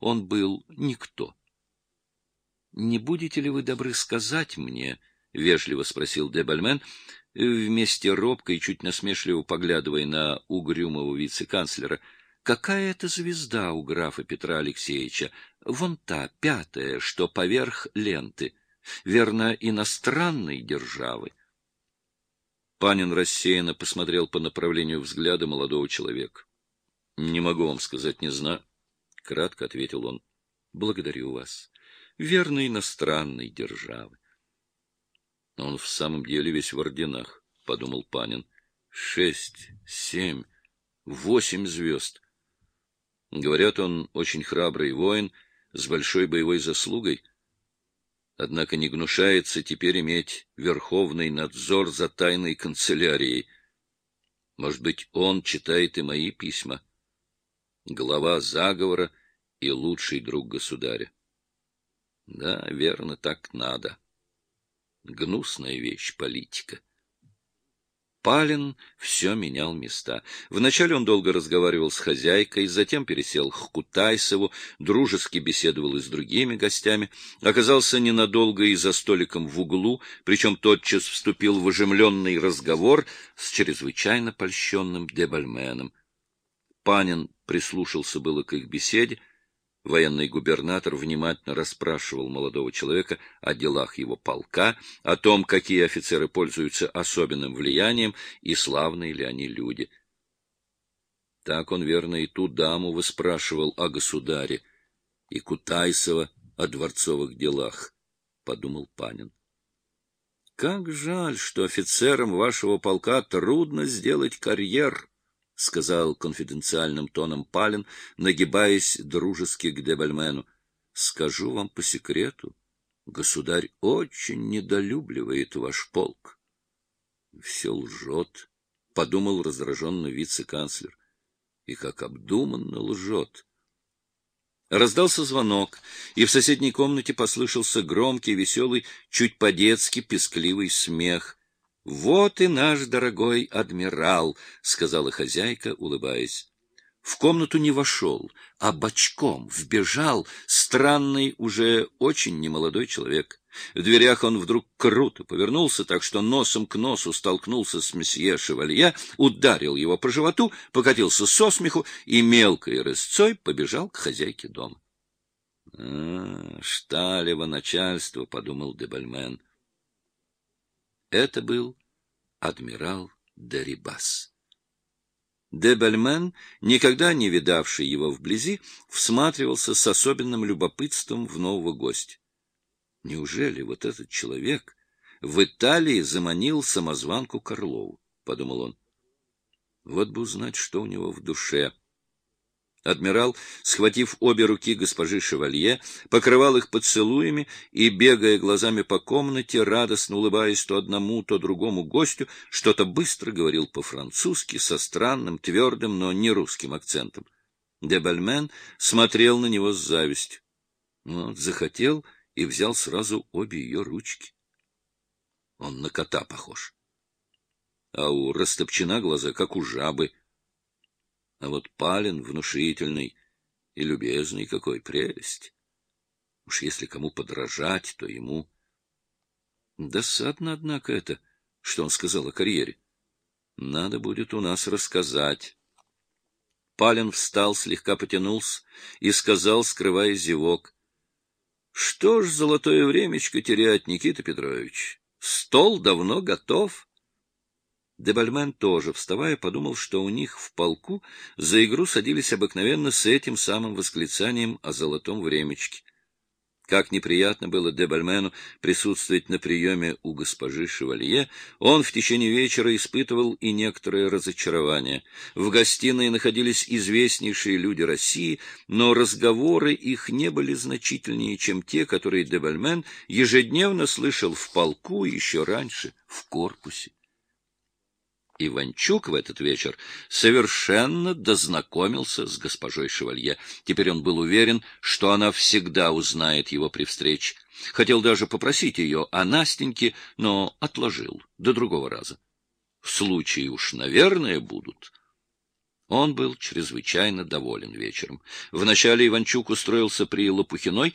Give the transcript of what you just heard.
он был никто. — Не будете ли вы добры сказать мне, — вежливо спросил Дебальмен, вместе робко и чуть насмешливо поглядывая на угрюмого вице-канцлера, — какая это звезда у графа Петра Алексеевича, вон та, пятая, что поверх ленты, верно, иностранной державы? Панин рассеянно посмотрел по направлению взгляда молодого человека. — Не могу вам сказать, не знаю. — кратко ответил он. — Благодарю вас. Верно иностранной державы. — Он в самом деле весь в орденах, — подумал Панин. — Шесть, семь, восемь звезд. Говорят, он очень храбрый воин, с большой боевой заслугой — однако не гнушается теперь иметь верховный надзор за тайной канцелярией. Может быть, он читает и мои письма. Глава заговора и лучший друг государя. Да, верно, так надо. Гнусная вещь политика. Палин все менял места. Вначале он долго разговаривал с хозяйкой, затем пересел к Кутайсову, дружески беседовал и с другими гостями, оказался ненадолго и за столиком в углу, причем тотчас вступил в оживленный разговор с чрезвычайно польщенным Дебальменом. Панин прислушался было к их беседе, Военный губернатор внимательно расспрашивал молодого человека о делах его полка, о том, какие офицеры пользуются особенным влиянием и славные ли они люди. Так он, верно, и ту даму выспрашивал о государе, и Кутайсова о дворцовых делах, — подумал Панин. Как жаль, что офицерам вашего полка трудно сделать карьер, — сказал конфиденциальным тоном Палин, нагибаясь дружески к Дебальмену. — Скажу вам по секрету, государь очень недолюбливает ваш полк. — Все лжет, — подумал раздраженно вице-канцлер. — И как обдуманно лжет. Раздался звонок, и в соседней комнате послышался громкий, веселый, чуть по-детски пескливый смех. Вот и наш дорогой адмирал, сказала хозяйка, улыбаясь. В комнату не вошел, а бочком вбежал странный, уже очень немолодой человек. В дверях он вдруг круто повернулся, так что носом к носу столкнулся с месье Шевалье, ударил его по животу, покатился со смеху и мелкой рысцой побежал к хозяйке дома. — А, шталево начальство, — подумал Дебальмен. Это был адмирал Дерибас. Дебельмен, никогда не видавший его вблизи, всматривался с особенным любопытством в нового гостя. Неужели вот этот человек в Италии заманил самозванку Карлову? — подумал он. Вот бы узнать, что у него в душе. Адмирал, схватив обе руки госпожи Шевалье, покрывал их поцелуями и, бегая глазами по комнате, радостно улыбаясь то одному, то другому гостю, что-то быстро говорил по-французски со странным, твердым, но не русским акцентом. Дебальмен смотрел на него с завистью. Вот, захотел и взял сразу обе ее ручки. Он на кота похож. А у Растопчина глаза, как у жабы — а вот Палин внушительный и любезный какой прелесть. Уж если кому подражать, то ему. Досадно, однако, это, что он сказал о карьере. Надо будет у нас рассказать. Палин встал, слегка потянулся и сказал, скрывая зевок. — Что ж золотое времечко терять, Никита Петрович? Стол давно готов. — Дебальмен тоже, вставая, подумал, что у них в полку за игру садились обыкновенно с этим самым восклицанием о золотом времечке. Как неприятно было Дебальмену присутствовать на приеме у госпожи Шевалье, он в течение вечера испытывал и некоторое разочарование. В гостиной находились известнейшие люди России, но разговоры их не были значительнее, чем те, которые Дебальмен ежедневно слышал в полку еще раньше, в корпусе. Иванчук в этот вечер совершенно дознакомился с госпожой Шевалье. Теперь он был уверен, что она всегда узнает его при встрече. Хотел даже попросить ее о Настеньке, но отложил до другого раза. Случаи уж, наверное, будут. Он был чрезвычайно доволен вечером. Вначале Иванчук устроился при Лопухиной,